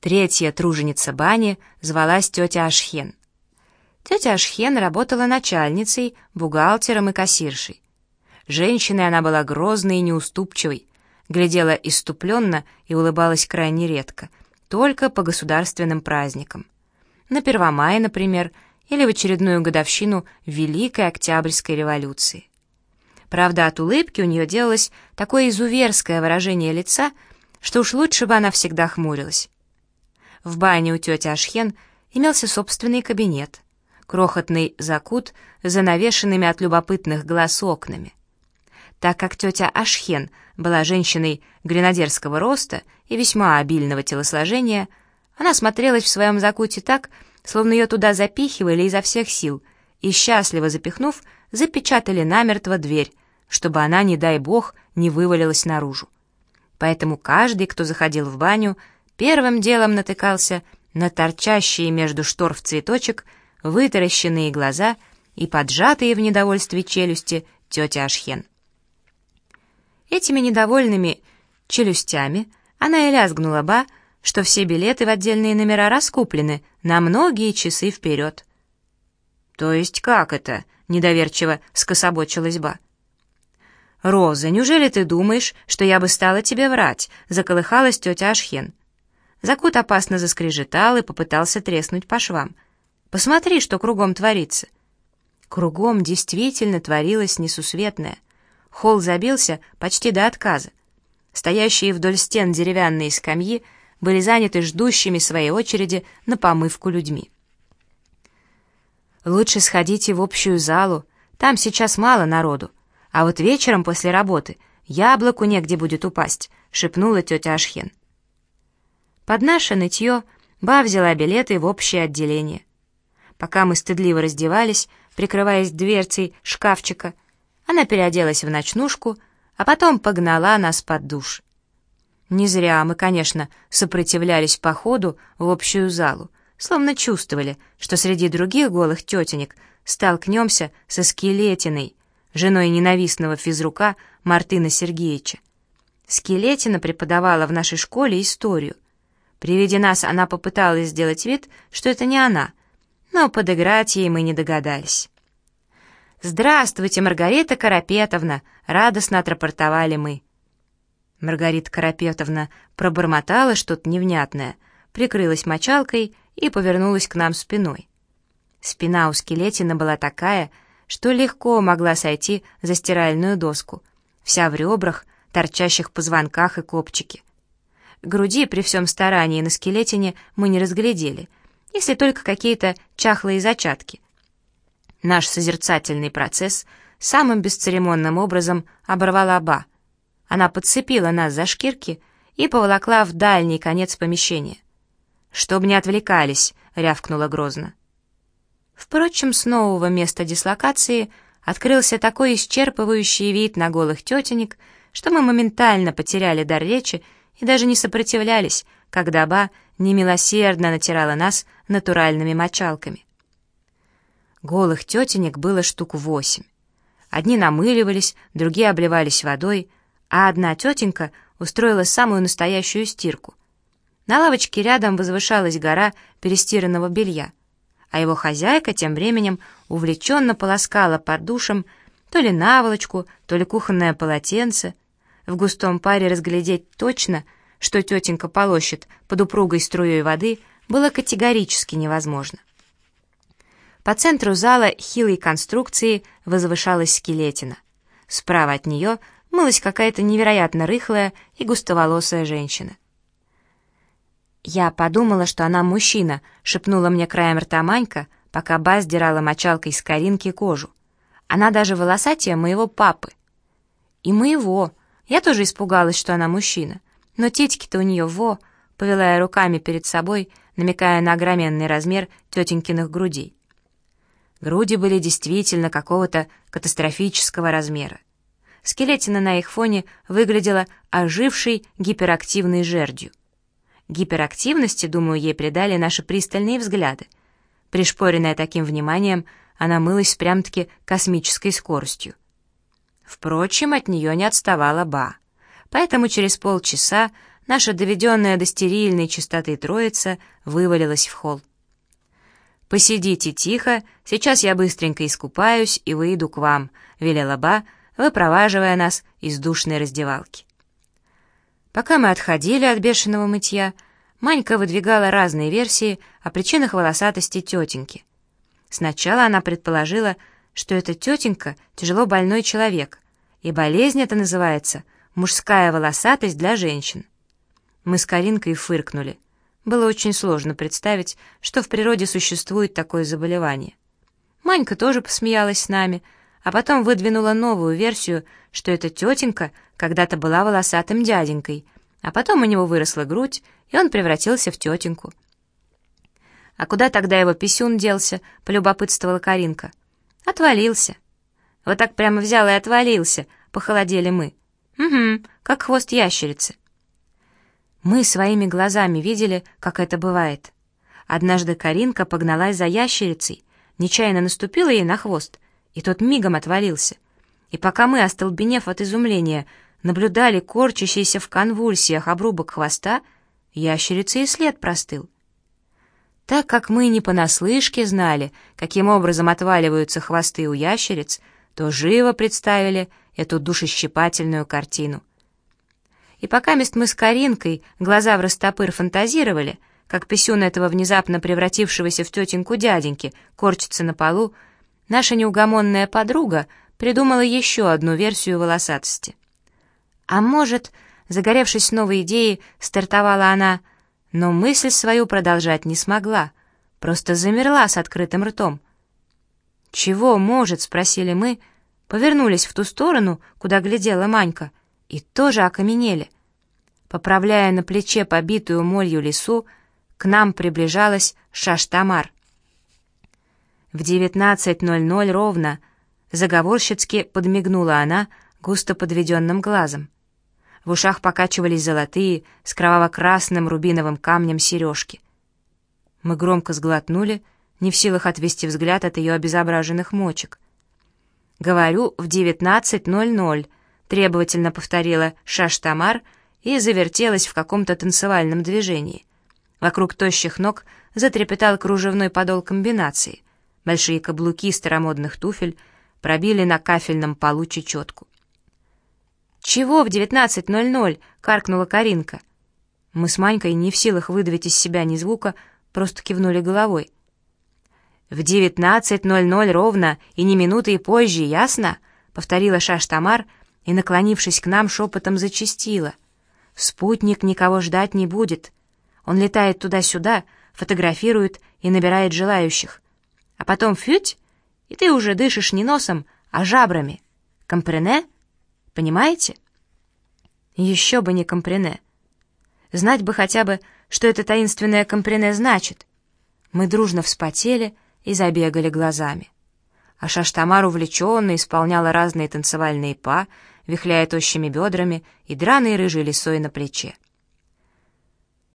Третья труженица бани звалась тетя Ашхен. Тетя Ашхен работала начальницей, бухгалтером и кассиршей. Женщиной она была грозной и неуступчивой, глядела иступленно и улыбалась крайне редко, только по государственным праздникам. На Первомае, например, или в очередную годовщину Великой Октябрьской революции. Правда, от улыбки у нее делалось такое изуверское выражение лица, что уж лучше бы она всегда хмурилась. В бане у тети Ашхен имелся собственный кабинет, крохотный закут с занавешенными от любопытных глаз окнами. Так как тетя Ашхен была женщиной гренадерского роста и весьма обильного телосложения, она смотрелась в своем закуте так, словно ее туда запихивали изо всех сил, и, счастливо запихнув, запечатали намертво дверь, чтобы она, не дай бог, не вывалилась наружу. Поэтому каждый, кто заходил в баню, первым делом натыкался на торчащие между штор в цветочек вытаращенные глаза и поджатые в недовольстве челюсти тети Ашхен. Этими недовольными челюстями она и лязгнула ба, что все билеты в отдельные номера раскуплены на многие часы вперед. «То есть как это?» — недоверчиво скособочилась ба. «Роза, неужели ты думаешь, что я бы стала тебе врать?» — заколыхалась тетя Ашхен. Закут опасно заскрежетал и попытался треснуть по швам. «Посмотри, что кругом творится». Кругом действительно творилось несусветное. Холл забился почти до отказа. Стоящие вдоль стен деревянные скамьи были заняты ждущими своей очереди на помывку людьми. «Лучше сходите в общую залу, там сейчас мало народу, а вот вечером после работы яблоку негде будет упасть», — шепнула тетя Ашхен. Под наше нытье Ба взяла билеты в общее отделение. Пока мы стыдливо раздевались, прикрываясь дверцей шкафчика, она переоделась в ночнушку, а потом погнала нас под душ. Не зря мы, конечно, сопротивлялись походу в общую залу, словно чувствовали, что среди других голых тетенек столкнемся со скелетиной, женой ненавистного физрука Мартына Сергеевича. Скелетина преподавала в нашей школе историю. При виде нас она попыталась сделать вид, что это не она, но подыграть ей мы не догадались. «Здравствуйте, Маргарита Карапетовна!» — радостно отрапортовали мы. Маргарита Карапетовна пробормотала что-то невнятное, прикрылась мочалкой и повернулась к нам спиной. Спина у скелетина была такая, что легко могла сойти за стиральную доску, вся в ребрах, торчащих позвонках и копчике. Груди при всем старании на скелетине мы не разглядели, если только какие-то чахлые зачатки. Наш созерцательный процесс самым бесцеремонным образом оборвала Ба. Она подцепила нас за шкирки и поволокла в дальний конец помещения. «Чтоб не отвлекались», — рявкнула грозно. Впрочем, с нового места дислокации открылся такой исчерпывающий вид на голых тетенек, что мы моментально потеряли дар речи и даже не сопротивлялись, когда Ба немилосердно натирала нас натуральными мочалками. Голых тетенек было штук восемь. Одни намыливались, другие обливались водой, а одна тетенька устроила самую настоящую стирку. На лавочке рядом возвышалась гора перестиранного белья а его хозяйка тем временем увлеченно полоскала под душем то ли наволочку, то ли кухонное полотенце. В густом паре разглядеть точно, что тетенька полощет под упругой струей воды, было категорически невозможно. По центру зала хилой конструкции возвышалась скелетина. Справа от нее мылась какая-то невероятно рыхлая и густоволосая женщина. «Я подумала, что она мужчина», — шепнула мне краем рта Манька, пока Ба сдирала мочалкой с Каринки кожу. «Она даже волосатее моего папы». «И моего. Я тоже испугалась, что она мужчина. Но титьки-то у нее во», — повела я руками перед собой, намекая на огроменный размер тетенькиных грудей. Груди были действительно какого-то катастрофического размера. Скелетина на их фоне выглядела ожившей гиперактивной жердью. Гиперактивности, думаю, ей придали наши пристальные взгляды. Пришпоренная таким вниманием, она мылась прям-таки космической скоростью. Впрочем, от нее не отставала Ба. Поэтому через полчаса наша доведенная до стерильной чистоты троица вывалилась в холл. «Посидите тихо, сейчас я быстренько искупаюсь и выйду к вам», — велела Ба, выпроваживая нас из душной раздевалки. Пока мы отходили от бешеного мытья, Манька выдвигала разные версии о причинах волосатости тетеньки. Сначала она предположила, что эта тетенька тяжело больной человек, и болезнь эта называется «мужская волосатость для женщин». Мы с Каринкой фыркнули. Было очень сложно представить, что в природе существует такое заболевание. Манька тоже посмеялась с нами, а потом выдвинула новую версию, что эта тетенька когда-то была волосатым дяденькой, а потом у него выросла грудь, и он превратился в тетеньку. «А куда тогда его писюн делся?» — полюбопытствовала Каринка. «Отвалился». «Вот так прямо взял и отвалился», — похолодели мы. «Угу, как хвост ящерицы». Мы своими глазами видели, как это бывает. Однажды Каринка погналась за ящерицей, нечаянно наступила ей на хвост, и тот мигом отвалился. И пока мы, остолбенев от изумления, наблюдали корчащийся в конвульсиях обрубок хвоста, ящерица и след простыл. Так как мы не понаслышке знали, каким образом отваливаются хвосты у ящериц, то живо представили эту душещипательную картину. И пока мест мы с Каринкой, глаза в растопыр фантазировали, как писюн этого внезапно превратившегося в тетеньку дяденьки корчится на полу, наша неугомонная подруга придумала еще одну версию волосатости. А может, загоревшись новой идеей, стартовала она — но мысль свою продолжать не смогла, просто замерла с открытым ртом. «Чего может?» — спросили мы, повернулись в ту сторону, куда глядела Манька, и тоже окаменели. Поправляя на плече побитую молью лису, к нам приближалась Шаштамар. В 19.00 ровно заговорщицки подмигнула она густо подведенным глазом. В ушах покачивались золотые с кроваво-красным рубиновым камнем сережки. Мы громко сглотнули, не в силах отвести взгляд от ее обезображенных мочек. «Говорю, в 19.00», — требовательно повторила Шаштамар и завертелась в каком-то танцевальном движении. Вокруг тощих ног затрепетал кружевной подол комбинации. Большие каблуки старомодных туфель пробили на кафельном полу чечетку. «Чего в 19.00?» — каркнула Каринка. Мы с Манькой не в силах выдавить из себя ни звука, просто кивнули головой. «В 19.00 ровно, и не минуты и позже, ясно?» — повторила Шаш-Тамар и, наклонившись к нам, шепотом зачастила. «Спутник никого ждать не будет. Он летает туда-сюда, фотографирует и набирает желающих. А потом фють, и ты уже дышишь не носом, а жабрами. Компрене?» Понимаете? Еще бы не компрене. Знать бы хотя бы, что это таинственное компрене значит. Мы дружно вспотели и забегали глазами. А Шаштамар увлеченно исполняла разные танцевальные па, вихляя тощими бедрами и драной рыжей лисой на плече.